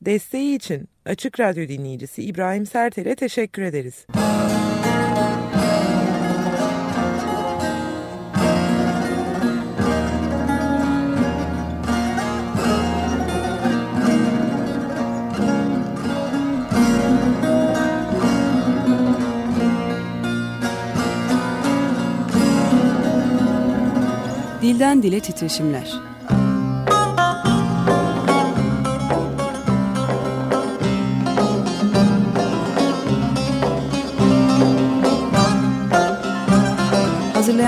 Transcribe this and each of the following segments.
Desteği için Açık Radyo dinleyicisi İbrahim Sertel'e teşekkür ederiz. Dilden Dile Titreşimler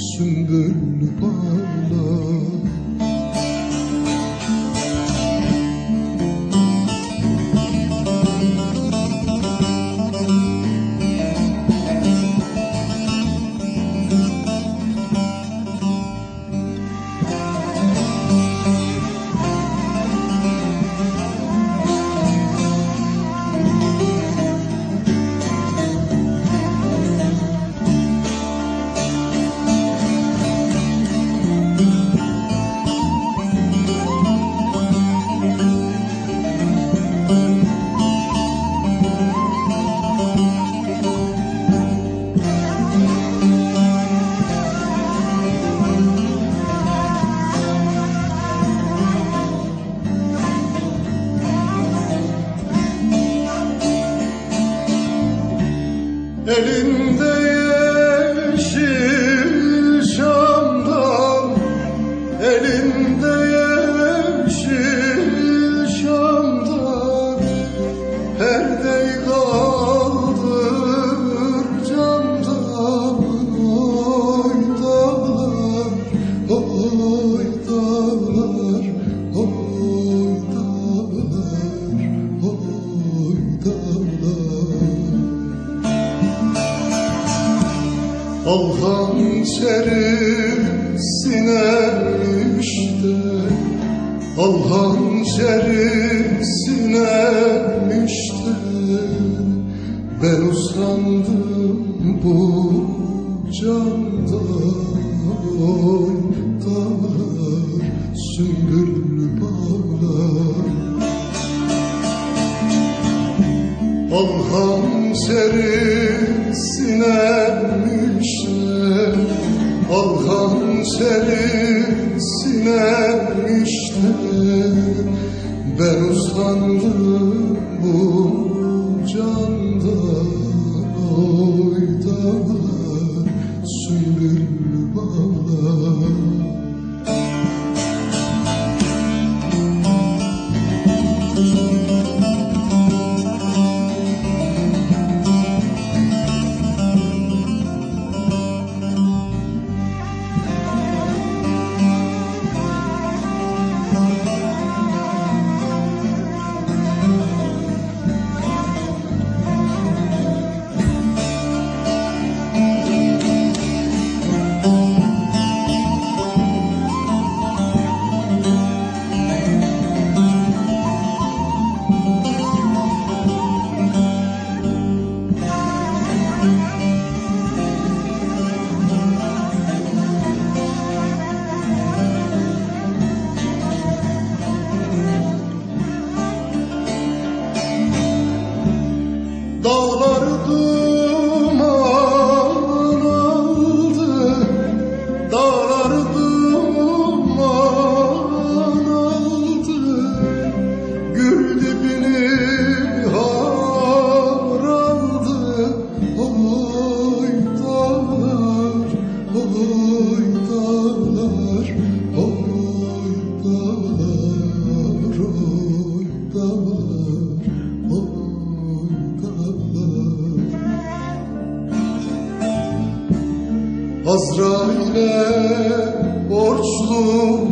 sümbüllü bağ Al hançerisine işte Al hançerisine işte Ben usandım bu canda Oy dağlar sümbüllü bağlar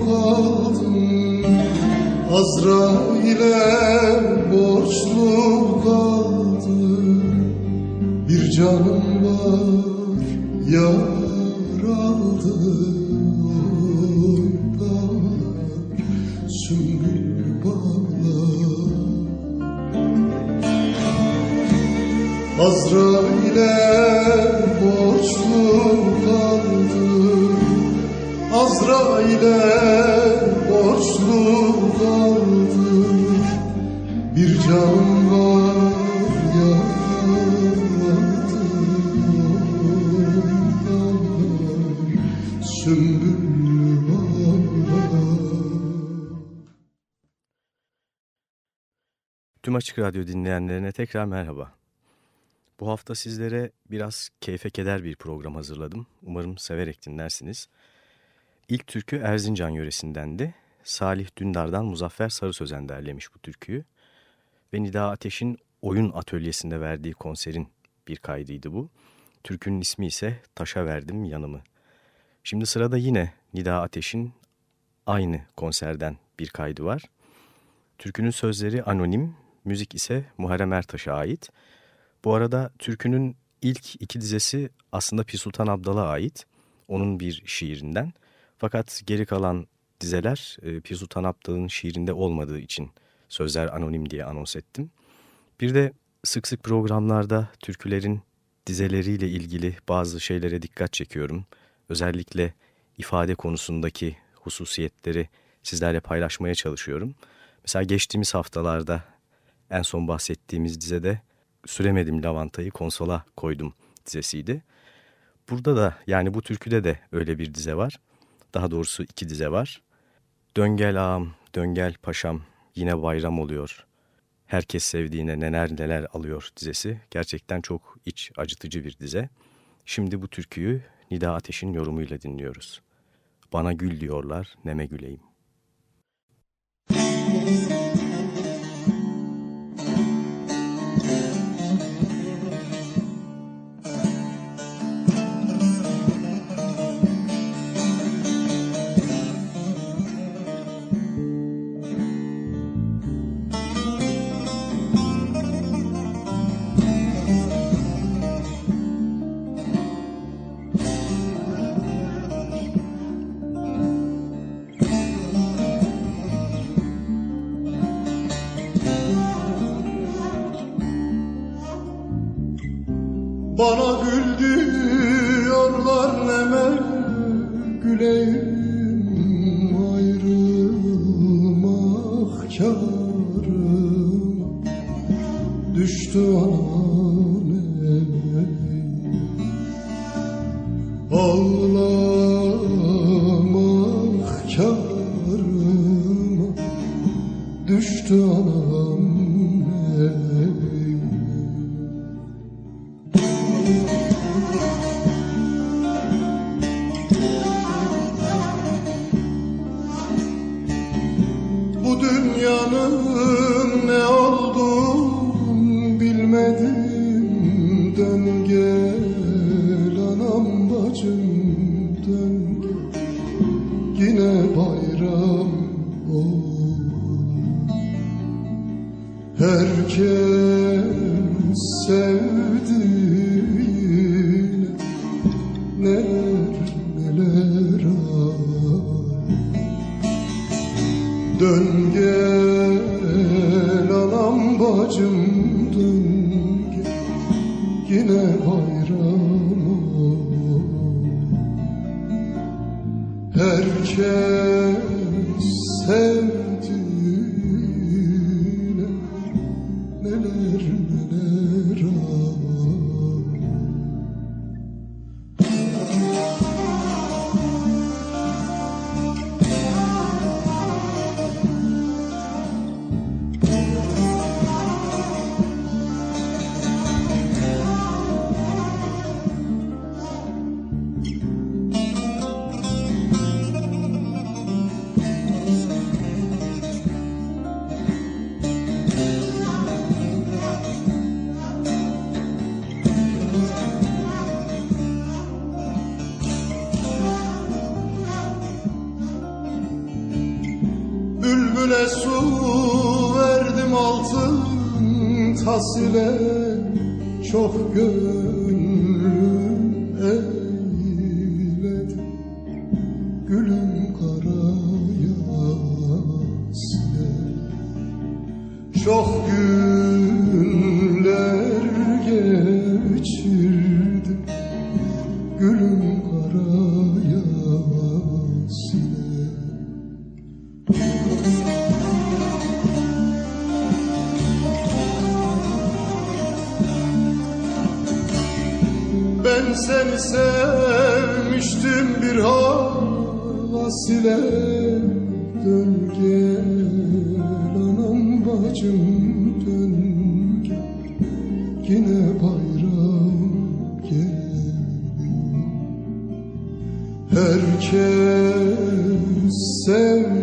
kaldım. Azrail'e borçlu kaldım. Bir canım var yar Azrail'e borçlu kaldım Bir canım var Tüm Açık Radyo dinleyenlerine tekrar merhaba. Bu hafta sizlere biraz keyfe keder bir program hazırladım. Umarım severek dinlersiniz. İlk türkü Erzincan yöresindendi. Salih Dündar'dan Muzaffer Sarı Sözen derlemiş bu türküyü. Ve Nida Ateş'in oyun atölyesinde verdiği konserin bir kaydıydı bu. Türkünün ismi ise Taşa Verdim Yanımı. Şimdi sırada yine Nida Ateş'in aynı konserden bir kaydı var. Türkünün sözleri anonim, müzik ise Muharrem Ertaş'a ait. Bu arada türkünün ilk iki dizesi aslında Pir Sultan Abdal'a ait. Onun bir şiirinden. Fakat geri kalan dizeler e, Pir Sultan şiirinde olmadığı için sözler anonim diye anons ettim. Bir de sık sık programlarda türkülerin dizeleriyle ilgili bazı şeylere dikkat çekiyorum. Özellikle ifade konusundaki hususiyetleri sizlerle paylaşmaya çalışıyorum. Mesela geçtiğimiz haftalarda en son bahsettiğimiz dizede süremedim lavantayı konsola koydum dizesiydi. Burada da yani bu türküde de öyle bir dize var. Daha doğrusu iki dize var. Döngel ağam, döngel paşam yine bayram oluyor. Herkes sevdiğine neler neler alıyor dizesi. Gerçekten çok iç acıtıcı bir dize. Şimdi bu türküyü Nida Ateş'in yorumuyla dinliyoruz. Bana gül diyorlar, neme güleyim. Herkes sevdiğine bir havas ile Dön gel anam bacım dön gel. Yine bayram geliyor Herkes sevdiğine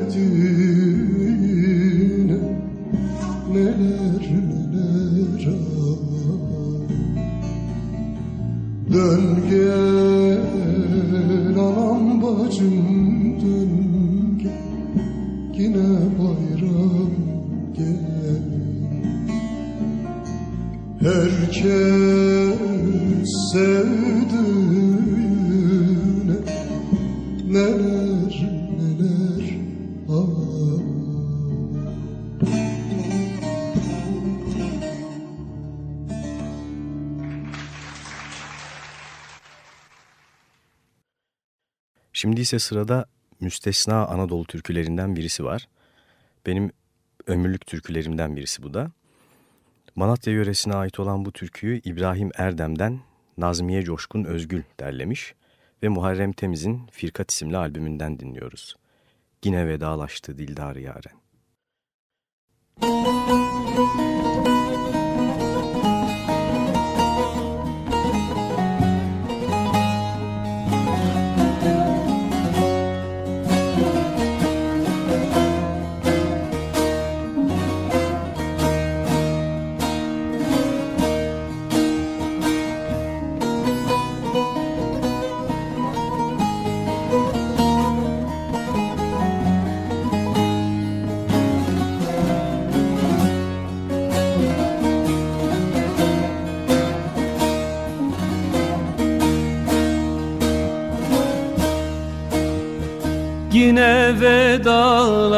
İse sırada müstesna Anadolu türkülerinden birisi var. Benim ömürlük türkülerimden birisi bu da. Manatya yöresine ait olan bu türküyü İbrahim Erdem'den Nazmiye Coşkun Özgül derlemiş ve Muharrem Temiz'in Firkat isimli albümünden dinliyoruz. Yine vedalaştı Dildar Yaren. Yine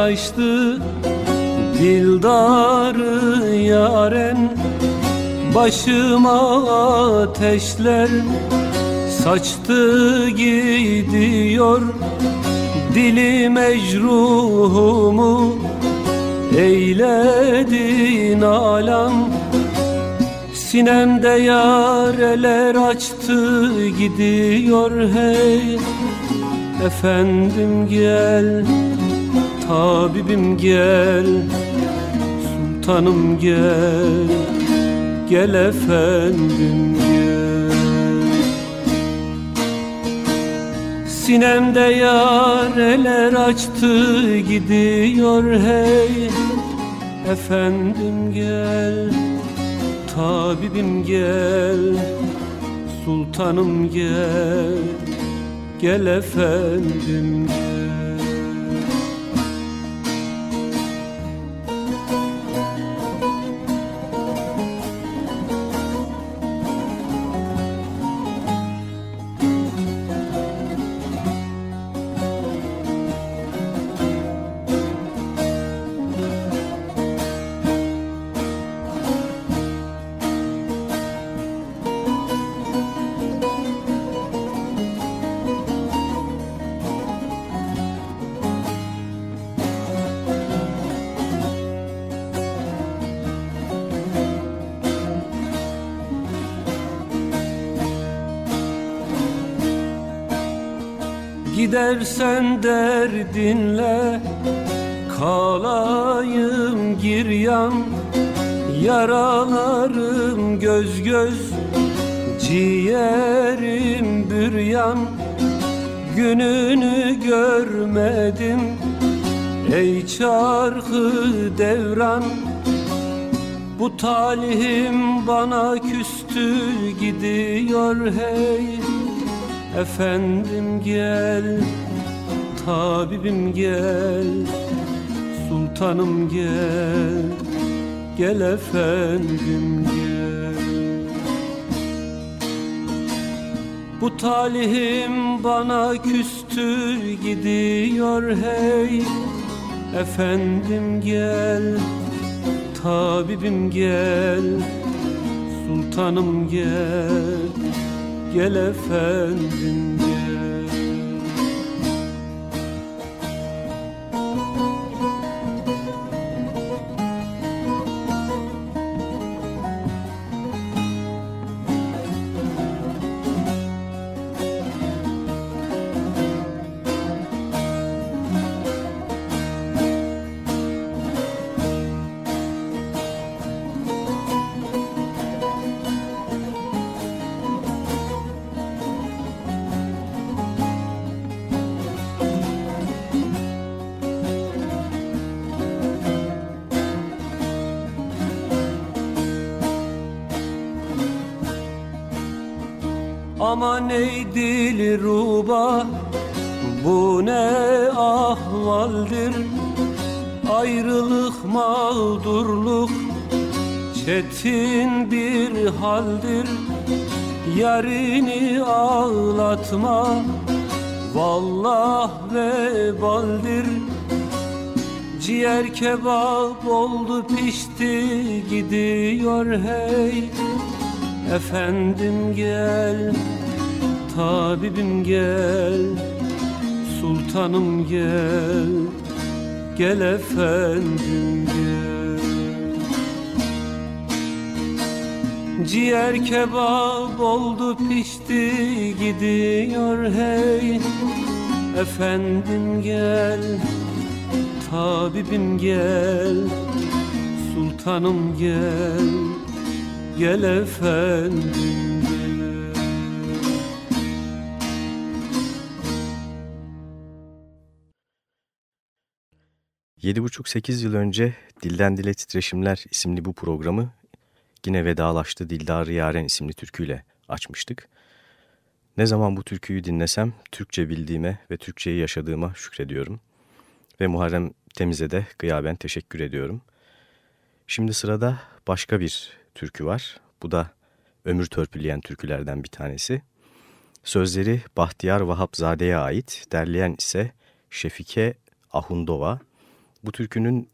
vedalaştı Dildarı yaren. Başıma ateşler saçtı gidiyor. Dili mecruhumu eyledin alam. Sinemde yareler açtı gidiyor. Hey Efendim gel, tabibim gel Sultanım gel, gel efendim gel. Sinemde yareler açtı gidiyor hey Efendim gel, tabibim gel Sultanım gel, gel efendim Gidersen derdinle kalayım giryan Yaralarım göz göz ciğerim büryan. Gününü görmedim ey çarkı devran. Bu talihim bana küstü gidiyor hey. Efendim gel, tabibim gel, sultanım gel, gel efendim gel. Bu talihim bana küstü gidiyor hey, efendim gel, tabibim gel, sultanım gel gel efendim gel Ayrılık mağdurluk Çetin bir haldir. Yarini ağlatma Vallah vebaldir. Ciğer kebap oldu pişti gidiyor hey. Efendim gel, tabibim gel, sultanım gel, gel efendim gel. Ciğer kebap oldu pişti gidiyor hey, efendim gel, tabibim gel, sultanım gel gel efendim 7,5-8 yıl önce Dilden Dile Titreşimler isimli bu programı yine vedalaştı Dildar Yaren isimli türküyle açmıştık. Ne zaman bu türküyü dinlesem Türkçe bildiğime ve Türkçeyi yaşadığıma şükrediyorum. Ve Muharrem Temiz'e de gıyaben teşekkür ediyorum. Şimdi sırada başka bir türkü var. Bu da ömür törpüleyen türkülerden bir tanesi. Sözleri Bahtiyar Vahapzade'ye ait, derleyen ise Şefike Ahundova. Bu türkünün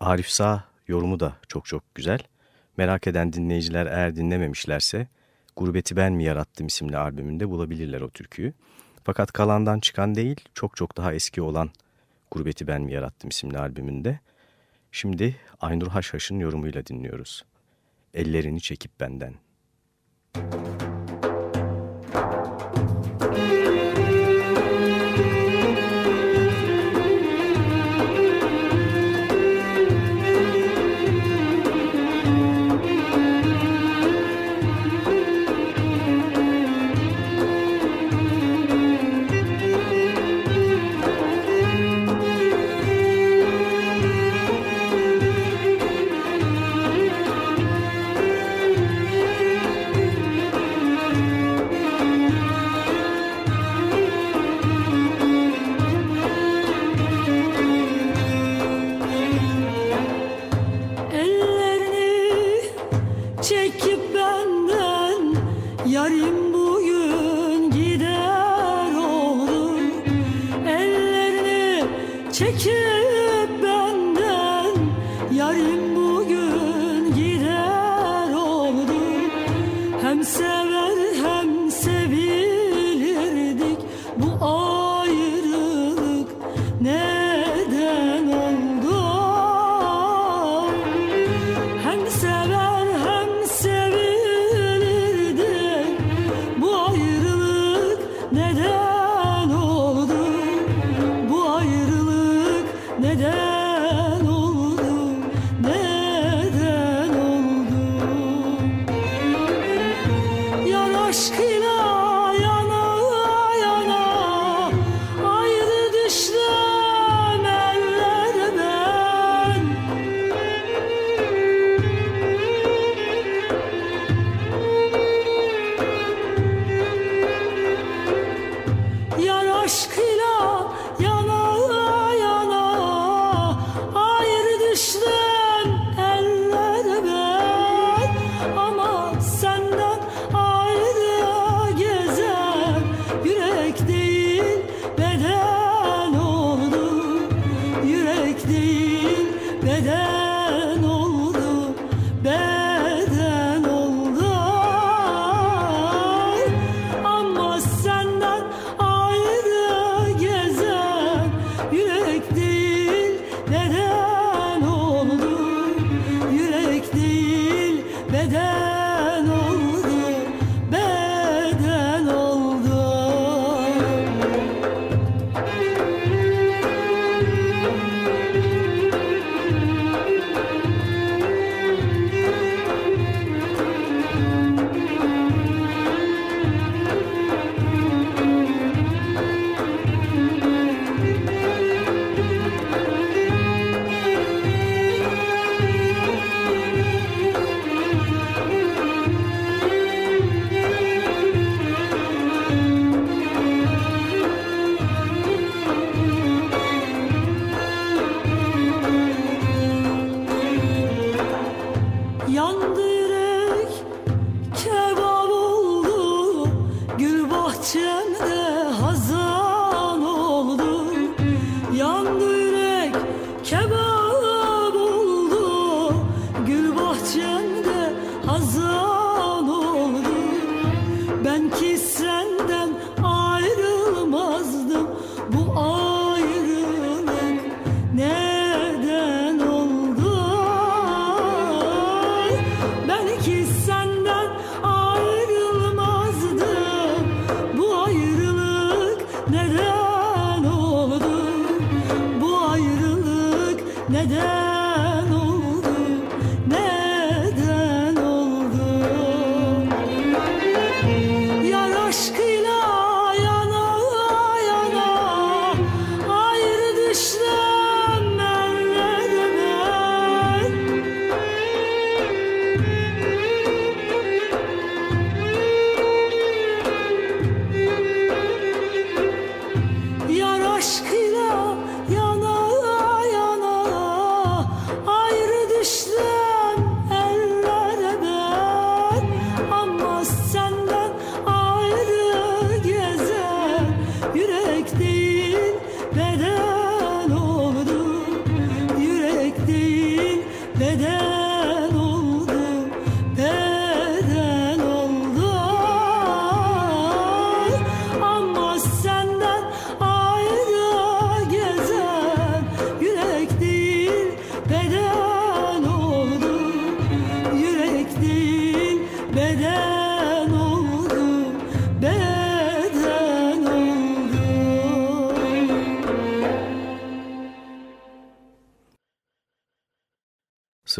Arif Sağ yorumu da çok çok güzel. Merak eden dinleyiciler eğer dinlememişlerse Gurbeti Ben Mi Yarattım isimli albümünde bulabilirler o türküyü. Fakat kalandan çıkan değil çok çok daha eski olan Gurbeti Ben Mi Yarattım isimli albümünde. Şimdi Aynur Haşhaş'ın yorumuyla dinliyoruz. Ellerini çekip benden. Müzik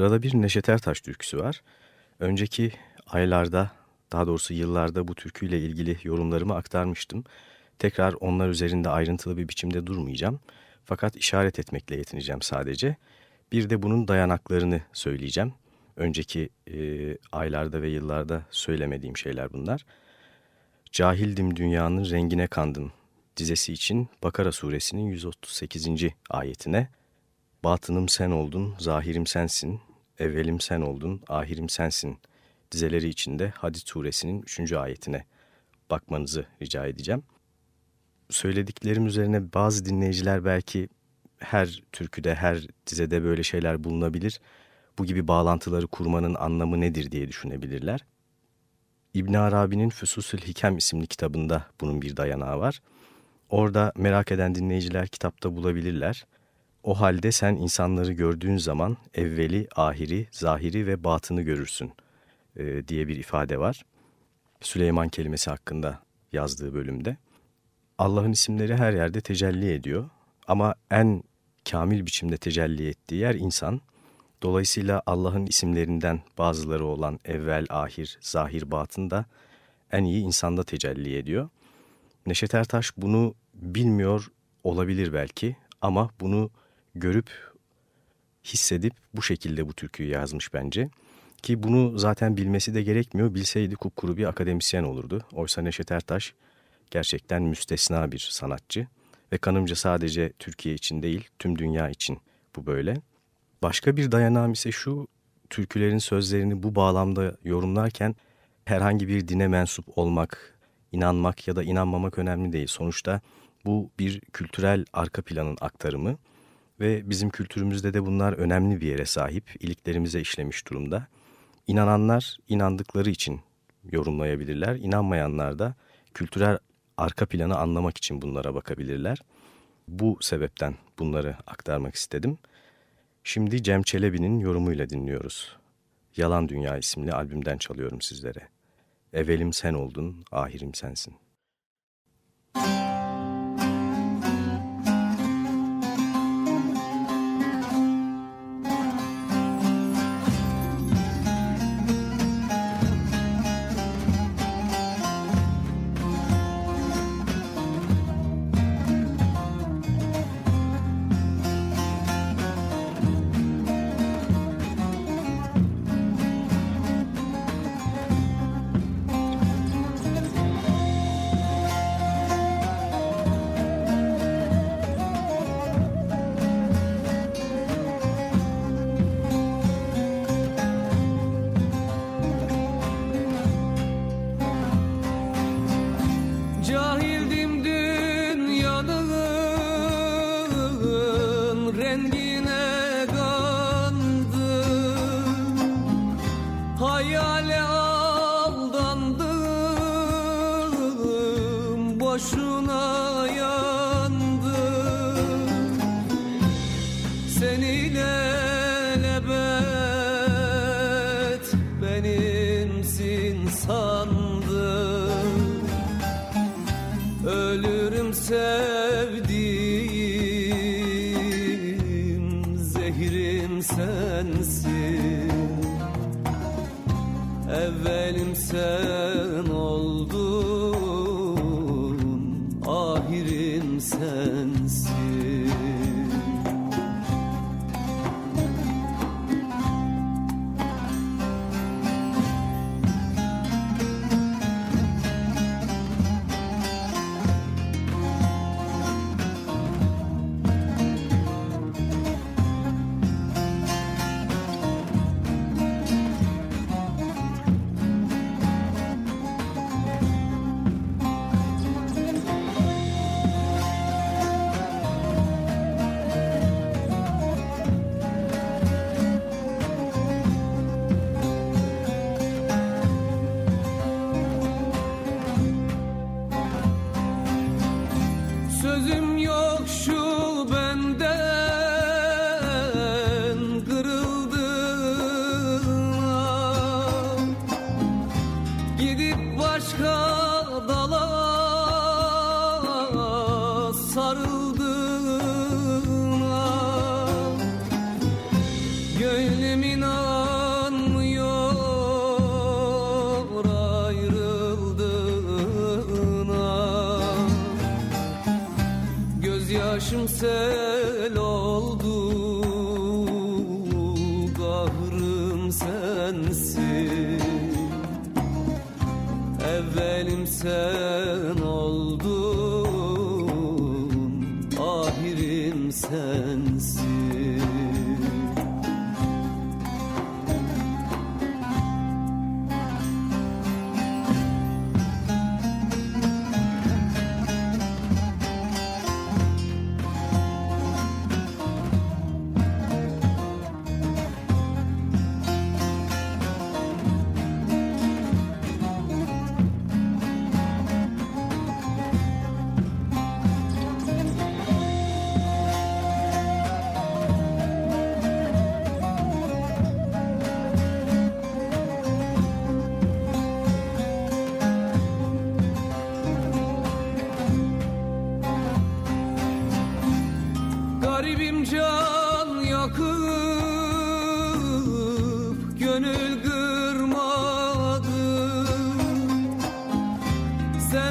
Sırada bir Neşet Ertaş türküsü var. Önceki aylarda, daha doğrusu yıllarda bu türküyle ilgili yorumlarımı aktarmıştım. Tekrar onlar üzerinde ayrıntılı bir biçimde durmayacağım. Fakat işaret etmekle yetineceğim sadece. Bir de bunun dayanaklarını söyleyeceğim. Önceki e, aylarda ve yıllarda söylemediğim şeyler bunlar. Cahildim dünyanın rengine kandım dizesi için Bakara suresinin 138. ayetine Batınım sen oldun, zahirim sensin, evvelim sen oldun, ahirim sensin dizeleri içinde Hadid suresinin 3. ayetine bakmanızı rica edeceğim. Söylediklerim üzerine bazı dinleyiciler belki her türküde, her dizede böyle şeyler bulunabilir. Bu gibi bağlantıları kurmanın anlamı nedir diye düşünebilirler. İbn Arabi'nin Füsusül Hikem isimli kitabında bunun bir dayanağı var. Orada merak eden dinleyiciler kitapta bulabilirler. O halde sen insanları gördüğün zaman evveli, ahiri, zahiri ve batını görürsün e, diye bir ifade var. Süleyman kelimesi hakkında yazdığı bölümde. Allah'ın isimleri her yerde tecelli ediyor ama en kamil biçimde tecelli ettiği yer insan. Dolayısıyla Allah'ın isimlerinden bazıları olan evvel, ahir, zahir, batın da en iyi insanda tecelli ediyor. Neşet Ertaş bunu bilmiyor olabilir belki ama bunu görüp hissedip bu şekilde bu türküyü yazmış bence. Ki bunu zaten bilmesi de gerekmiyor. Bilseydi kupkuru bir akademisyen olurdu. Oysa Neşet Ertaş gerçekten müstesna bir sanatçı. Ve kanımca sadece Türkiye için değil tüm dünya için bu böyle. Başka bir dayanağım ise şu türkülerin sözlerini bu bağlamda yorumlarken herhangi bir dine mensup olmak, inanmak ya da inanmamak önemli değil. Sonuçta bu bir kültürel arka planın aktarımı ve bizim kültürümüzde de bunlar önemli bir yere sahip, iliklerimize işlemiş durumda. İnananlar inandıkları için yorumlayabilirler, inanmayanlar da kültürel arka planı anlamak için bunlara bakabilirler. Bu sebepten bunları aktarmak istedim. Şimdi Cem Çelebi'nin yorumuyla dinliyoruz. Yalan Dünya isimli albümden çalıyorum sizlere. Evelim sen oldun, ahirim sensin. sarıldığına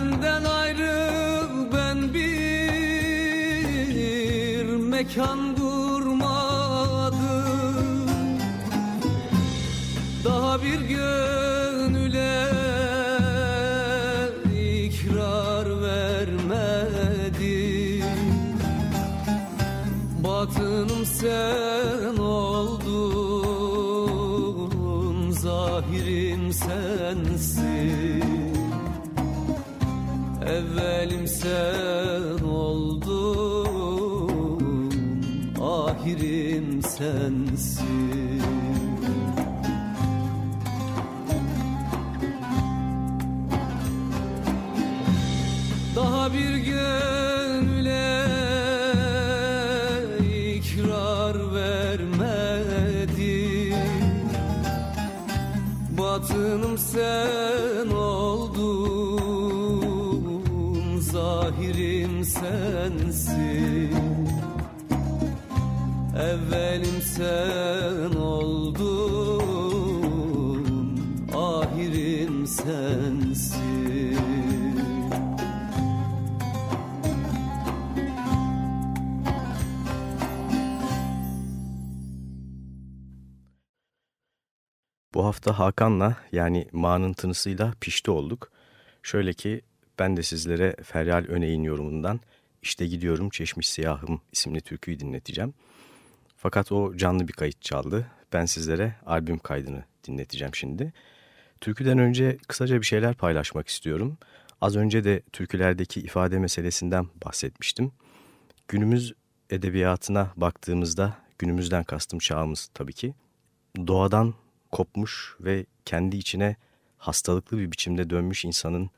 Senden ayrı ben bir mekan kurmadım. Daha bir gönüle Sen oldun. Ahirim sensin hafta Hakan'la yani Ma'nın tınısıyla pişti olduk. Şöyle ki ben de sizlere Feryal Öney'in yorumundan İşte Gidiyorum Çeşmiş Siyahım isimli türküyü dinleteceğim. Fakat o canlı bir kayıt çaldı. Ben sizlere albüm kaydını dinleteceğim şimdi. Türküden önce kısaca bir şeyler paylaşmak istiyorum. Az önce de türkülerdeki ifade meselesinden bahsetmiştim. Günümüz edebiyatına baktığımızda günümüzden kastım çağımız tabii ki. Doğadan kopmuş ve kendi içine hastalıklı bir biçimde dönmüş insanın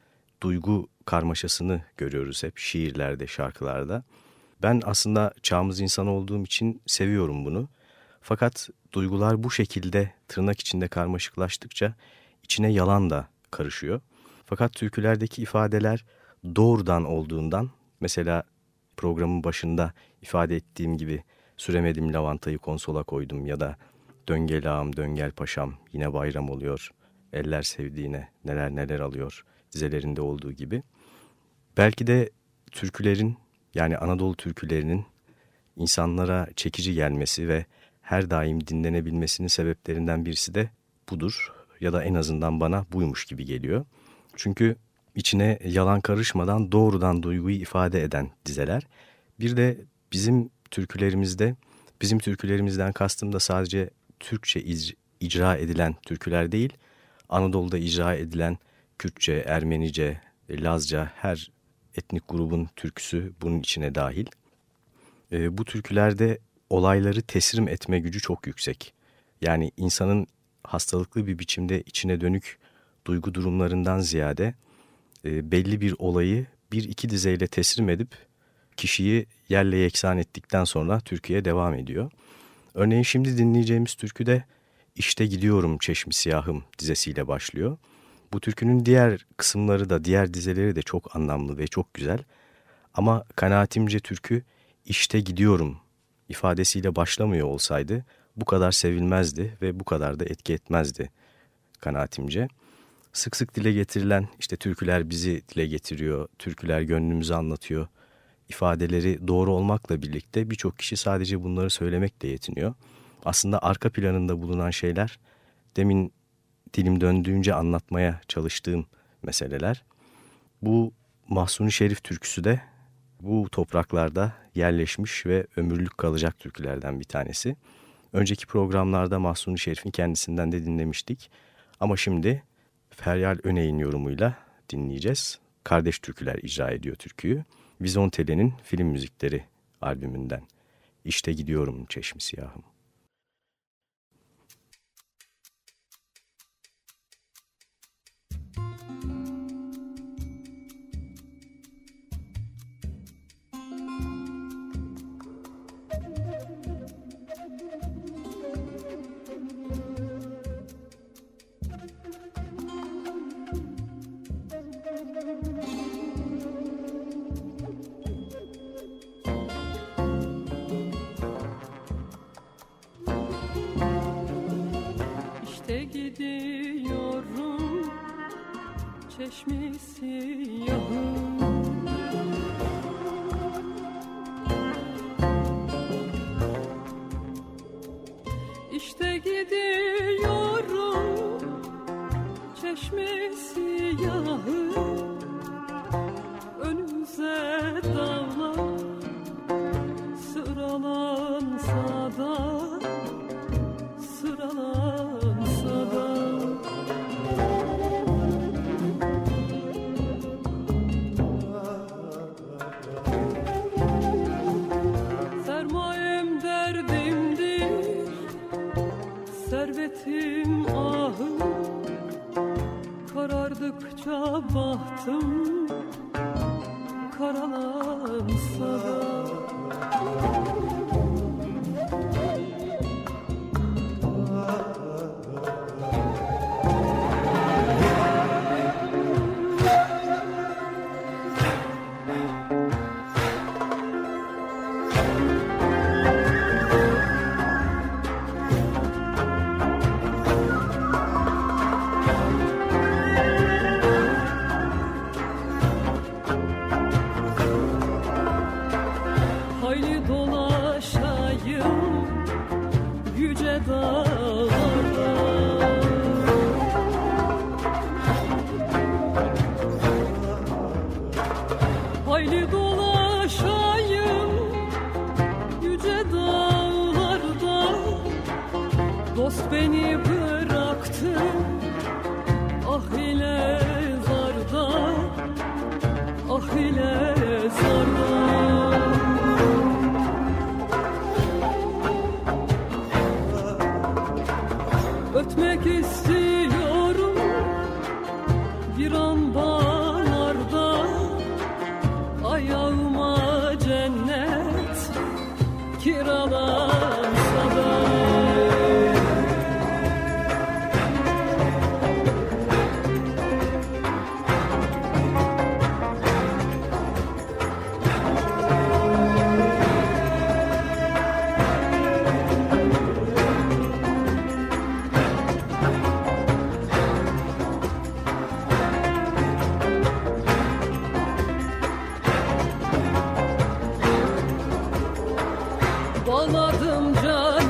duygu karmaşasını görüyoruz hep şiirlerde, şarkılarda. Ben aslında çağımız insan olduğum için seviyorum bunu. Fakat duygular bu şekilde tırnak içinde karmaşıklaştıkça içine yalan da karışıyor. Fakat türkülerdeki ifadeler doğrudan olduğundan mesela programın başında ifade ettiğim gibi süremedim lavantayı konsola koydum ya da döngel ağam döngel paşam yine bayram oluyor. Eller sevdiğine neler neler alıyor dizelerinde olduğu gibi. Belki de türkülerin yani Anadolu türkülerinin insanlara çekici gelmesi ve her daim dinlenebilmesinin sebeplerinden birisi de budur. Ya da en azından bana buymuş gibi geliyor. Çünkü içine yalan karışmadan doğrudan duyguyu ifade eden dizeler. Bir de bizim türkülerimizde, bizim türkülerimizden kastım da sadece Türkçe icra edilen türküler değil, Anadolu'da icra edilen Kürtçe, Ermenice, Lazca her etnik grubun türküsü bunun içine dahil. E, bu türkülerde olayları teslim etme gücü çok yüksek. Yani insanın hastalıklı bir biçimde içine dönük duygu durumlarından ziyade e, belli bir olayı bir iki dizeyle teslim edip kişiyi yerle yeksan ettikten sonra türküye devam ediyor. Örneğin şimdi dinleyeceğimiz türküde İşte Gidiyorum Çeşmi Siyahım dizesiyle başlıyor. Bu türkünün diğer kısımları da diğer dizeleri de çok anlamlı ve çok güzel. Ama kanaatimce türkü işte gidiyorum ifadesiyle başlamıyor olsaydı bu kadar sevilmezdi ve bu kadar da etki etmezdi kanaatimce. Sık sık dile getirilen işte türküler bizi dile getiriyor, türküler gönlümüzü anlatıyor ifadeleri doğru olmakla birlikte birçok kişi sadece bunları söylemekle yetiniyor. Aslında arka planında bulunan şeyler demin dilim döndüğünce anlatmaya çalıştığım meseleler. Bu Mahsuni Şerif türküsü de bu topraklarda yerleşmiş ve ömürlük kalacak türkülerden bir tanesi. Önceki programlarda Mahsuni Şerif'in kendisinden de dinlemiştik. Ama şimdi Feryal Öney'in yorumuyla dinleyeceğiz. Kardeş Türküler icra ediyor türküyü. Vizontele'nin film müzikleri albümünden. İşte gidiyorum çeşmi siyahım. Baktıkça bahtım karalansa da Anladım can.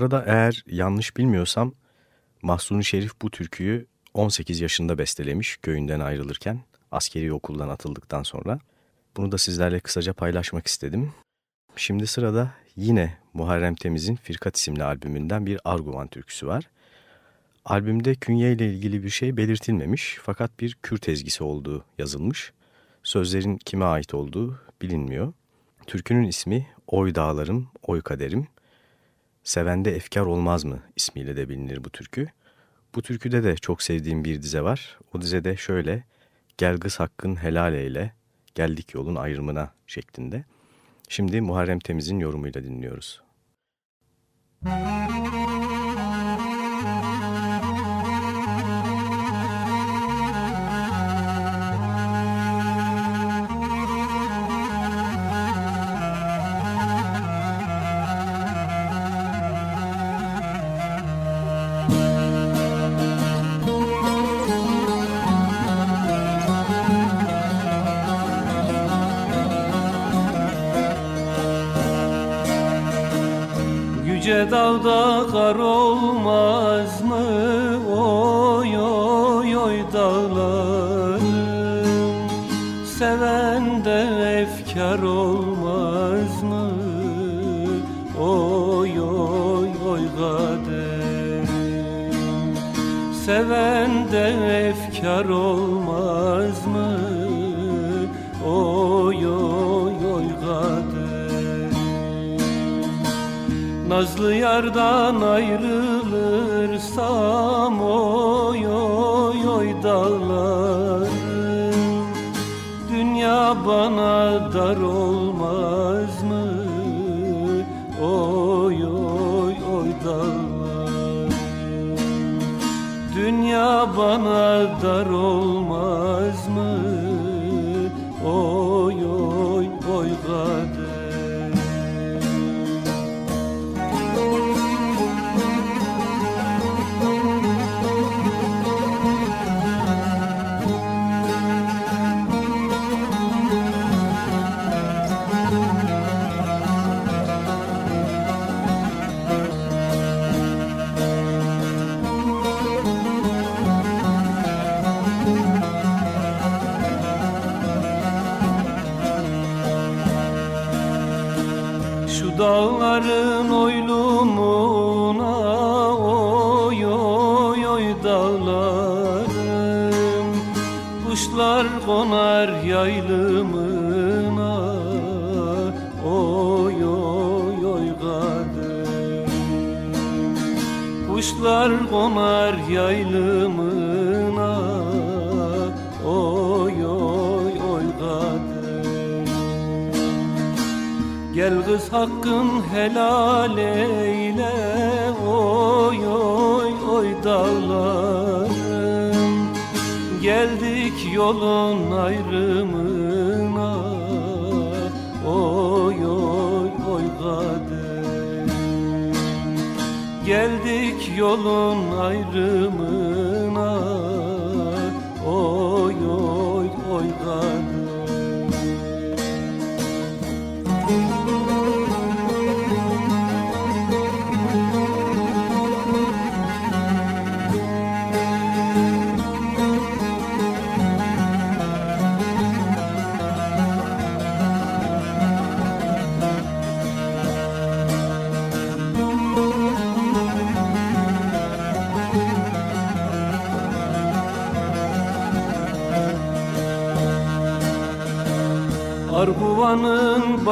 Arada eğer yanlış bilmiyorsam Mahsuni Şerif bu türküyü 18 yaşında bestelemiş köyünden ayrılırken askeri okuldan atıldıktan sonra. Bunu da sizlerle kısaca paylaşmak istedim. Şimdi sırada yine Muharrem Temiz'in Firkat isimli albümünden bir Arguvan türküsü var. Albümde künye ile ilgili bir şey belirtilmemiş fakat bir Kürt ezgisi olduğu yazılmış. Sözlerin kime ait olduğu bilinmiyor. Türkünün ismi Oy Dağlarım, Oy Kaderim. Sevende Efkar Olmaz mı ismiyle de bilinir bu türkü. Bu türküde de çok sevdiğim bir dize var. O dizede şöyle Gel kız hakkın helal eyle, geldik yolun ayrımına şeklinde. Şimdi Muharrem Temiz'in yorumuyla dinliyoruz. Müzik efkar olmaz mı? Oy oy oy kaderim Seven de efkar olmaz mı? Oy oy oy kaderim Nazlı yardan ayrılırsam oy oy oy dağlarım Dünya bana dar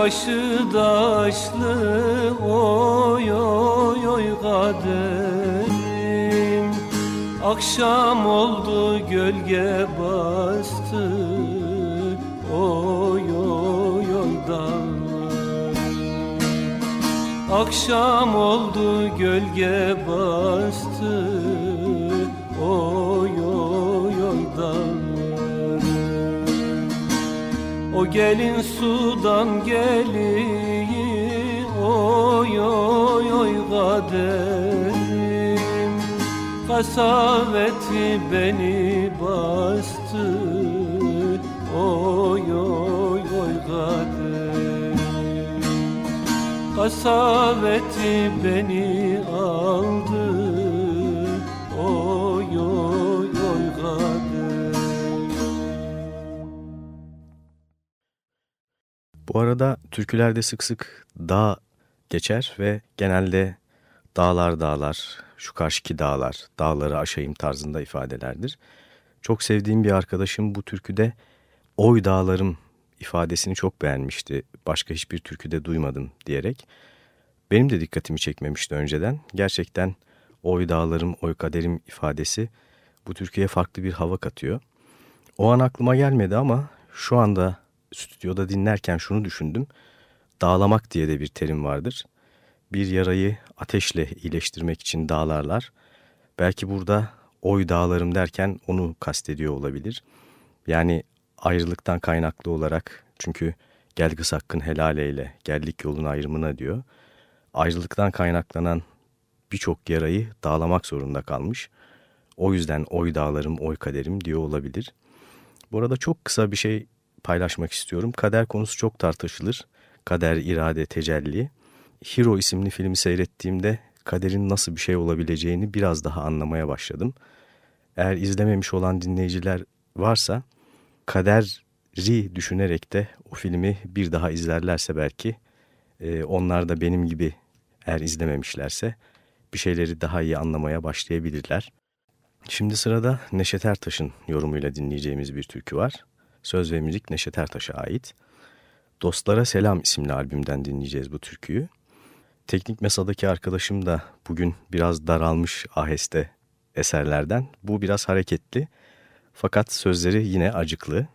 Başı daşlı Oy oy oy kaderim. Akşam oldu gölge bastı Oy oy oy dağlar. Akşam oldu gölge bastı o gelin sudan geliyi Oy oy oy kaderim. Kasaveti beni bastı Oy oy oy kaderim. Kasaveti beni aldı Arada türkülerde sık sık dağ geçer ve genelde dağlar dağlar, şu karşıki dağlar, dağları aşayım tarzında ifadelerdir. Çok sevdiğim bir arkadaşım bu türküde oy dağlarım ifadesini çok beğenmişti. Başka hiçbir türküde duymadım diyerek. Benim de dikkatimi çekmemişti önceden. Gerçekten oy dağlarım, oy kaderim ifadesi bu türküye farklı bir hava katıyor. O an aklıma gelmedi ama şu anda stüdyoda dinlerken şunu düşündüm. Dağlamak diye de bir terim vardır. Bir yarayı ateşle iyileştirmek için dağlarlar. Belki burada oy dağlarım derken onu kastediyor olabilir. Yani ayrılıktan kaynaklı olarak çünkü gel kız hakkın helal eyle, geldik yolun ayrımına diyor. Ayrılıktan kaynaklanan birçok yarayı dağlamak zorunda kalmış. O yüzden oy dağlarım, oy kaderim diyor olabilir. Bu arada çok kısa bir şey paylaşmak istiyorum. Kader konusu çok tartışılır. Kader, irade, tecelli. Hero isimli filmi seyrettiğimde kaderin nasıl bir şey olabileceğini biraz daha anlamaya başladım. Eğer izlememiş olan dinleyiciler varsa kaderi düşünerek de o filmi bir daha izlerlerse belki e, onlar da benim gibi eğer izlememişlerse bir şeyleri daha iyi anlamaya başlayabilirler. Şimdi sırada Neşet Ertaş'ın yorumuyla dinleyeceğimiz bir türkü var. Söz ve müzik Neşet Ertaş'a ait. Dostlara Selam isimli albümden dinleyeceğiz bu türküyü. Teknik Mesa'daki arkadaşım da bugün biraz daralmış aheste eserlerden. Bu biraz hareketli fakat sözleri yine acıklı.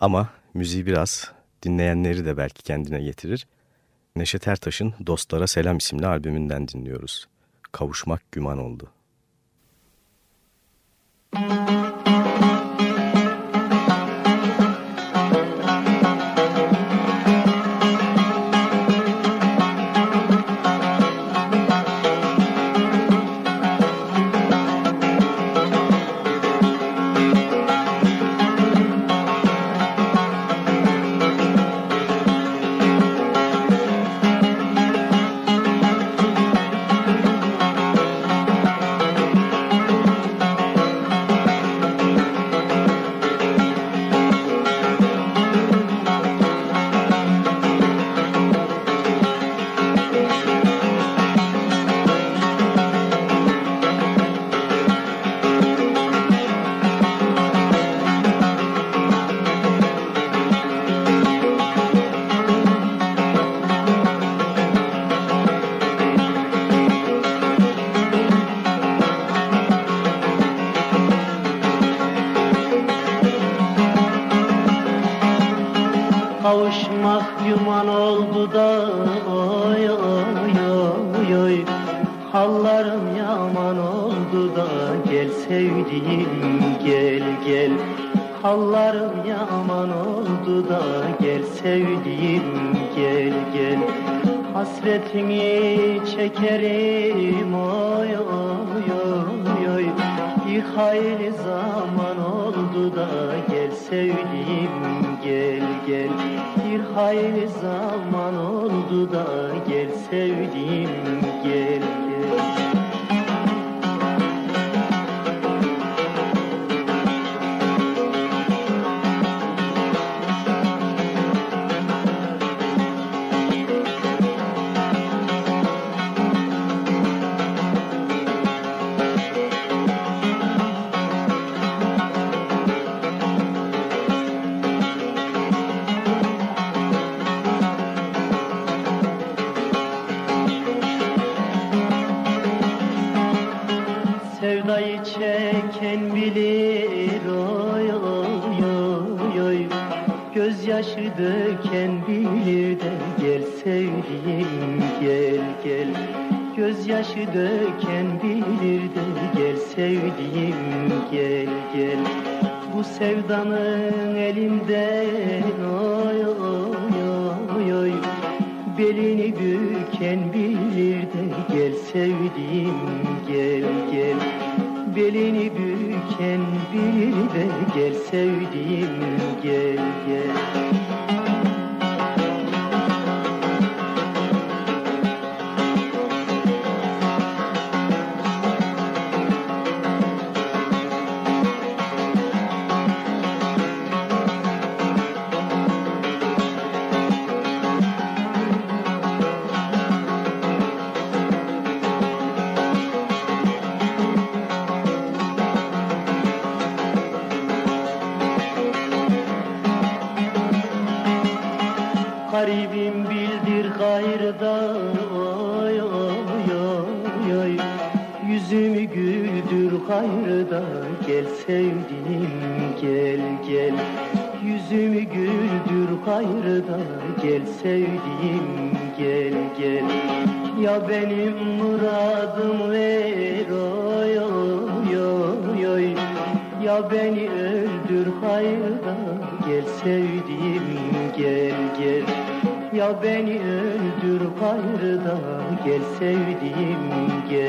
Ama müziği biraz dinleyenleri de belki kendine getirir. Neşet Ertaş'ın Dostlara Selam isimli albümünden dinliyoruz. Kavuşmak güman oldu. Müzik Hallarım yaman oldu da gel sevdiğim gel gel. Hallarım yaman oldu da gel sevdiğim gel gel. Hasretini çekerim oy oy oy oy. Bir hayli zaman oldu da gel sevdiğim gel gel. Bir hayli zaman oldu da gel sevdiğim gel. Thank you. good. Gel sevdiğim gel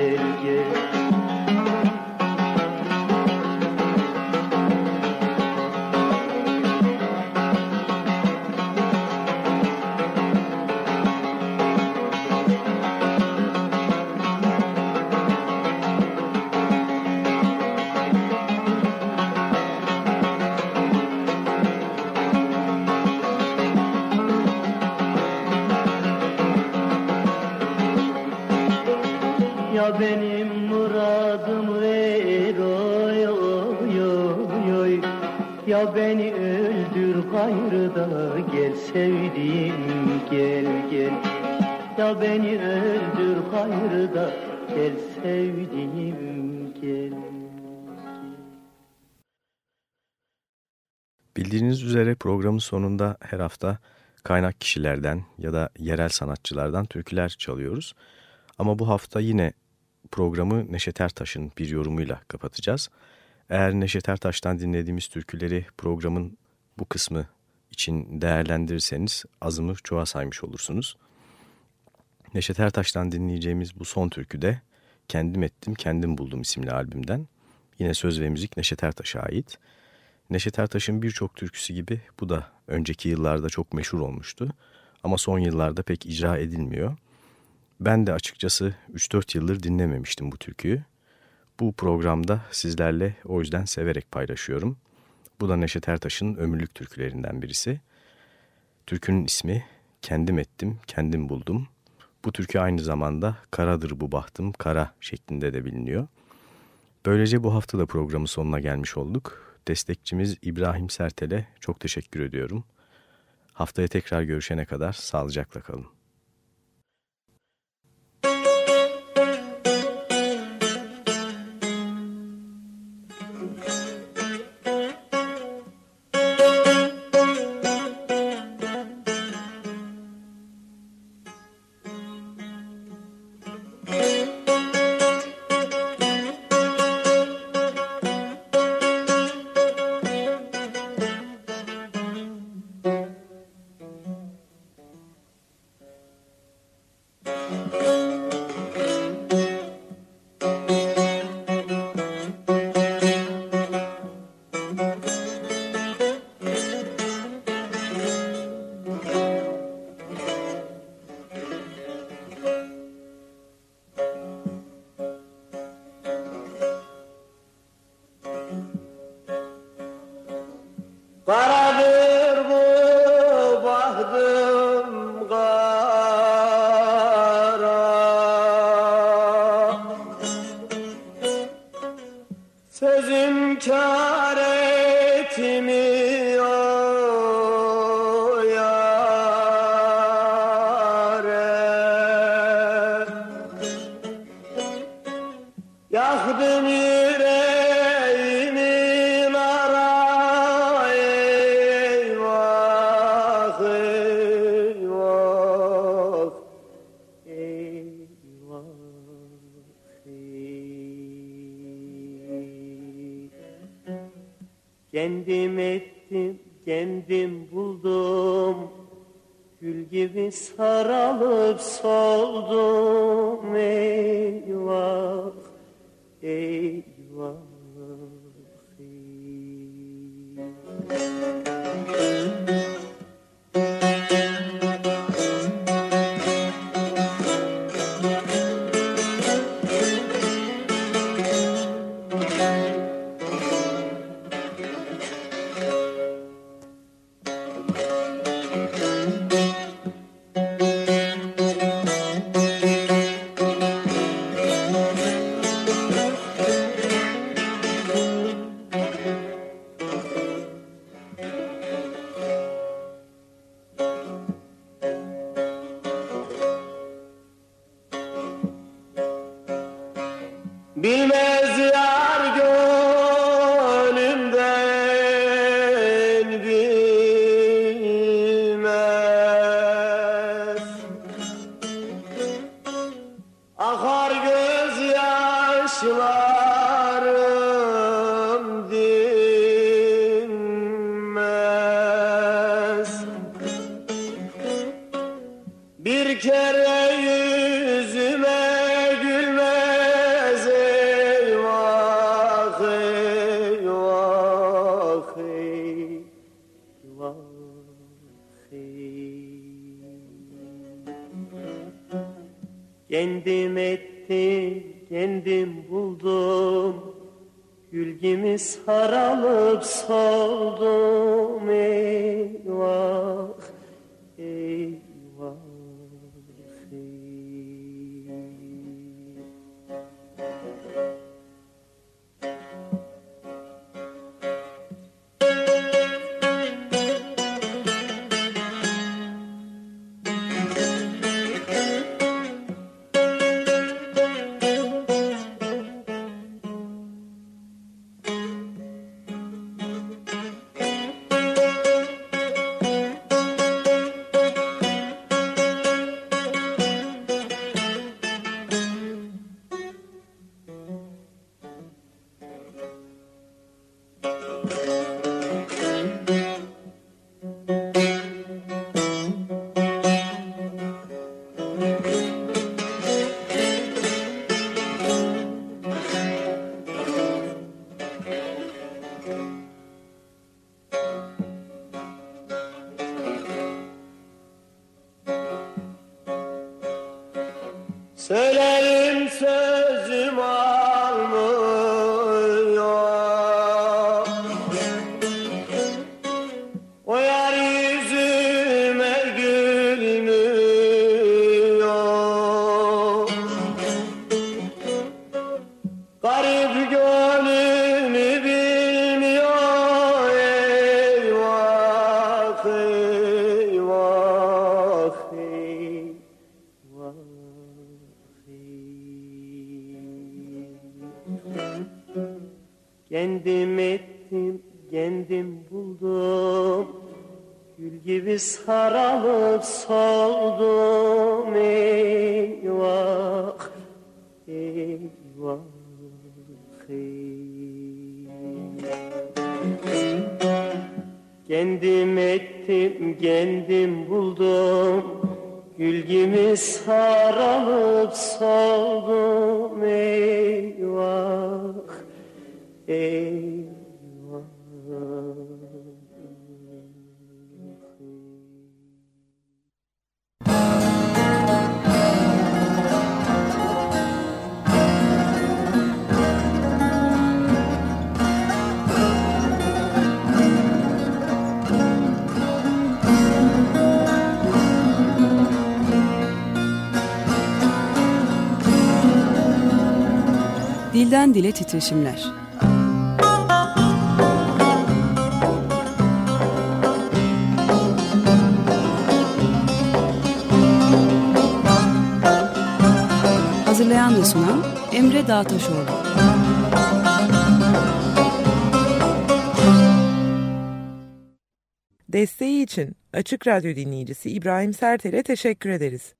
sevdiğim gel Bildiğiniz üzere programın sonunda her hafta kaynak kişilerden ya da yerel sanatçılardan türküler çalıyoruz. Ama bu hafta yine programı Neşet Ertaş'ın bir yorumuyla kapatacağız. Eğer Neşet Ertaş'tan dinlediğimiz türküleri programın bu kısmı için değerlendirirseniz azımı çoğa saymış olursunuz. Neşet Ertaş'tan dinleyeceğimiz bu son türkü de Kendim Ettim Kendim Buldum isimli albümden. Yine söz ve müzik Neşet Ertaş'a ait. Neşet Ertaş'ın birçok türküsü gibi bu da önceki yıllarda çok meşhur olmuştu. Ama son yıllarda pek icra edilmiyor. Ben de açıkçası 3-4 yıldır dinlememiştim bu türküyü. Bu programda sizlerle o yüzden severek paylaşıyorum. Bu da Neşet Ertaş'ın ömürlük türkülerinden birisi. Türkünün ismi Kendim Ettim, Kendim Buldum. Bu türkü aynı zamanda Karadır Bu Bahtım, Kara şeklinde de biliniyor. Böylece bu hafta da programın sonuna gelmiş olduk. Destekçimiz İbrahim Sertel'e çok teşekkür ediyorum. Haftaya tekrar görüşene kadar sağlıcakla kalın. Karadır Biz sarılıp solduk. dile titreşimler. Hazırlayan ve sunan Emre Dağtaşoğlu. Desteği için Açık Radyo dinleyicisi İbrahim Sertel'e teşekkür ederiz.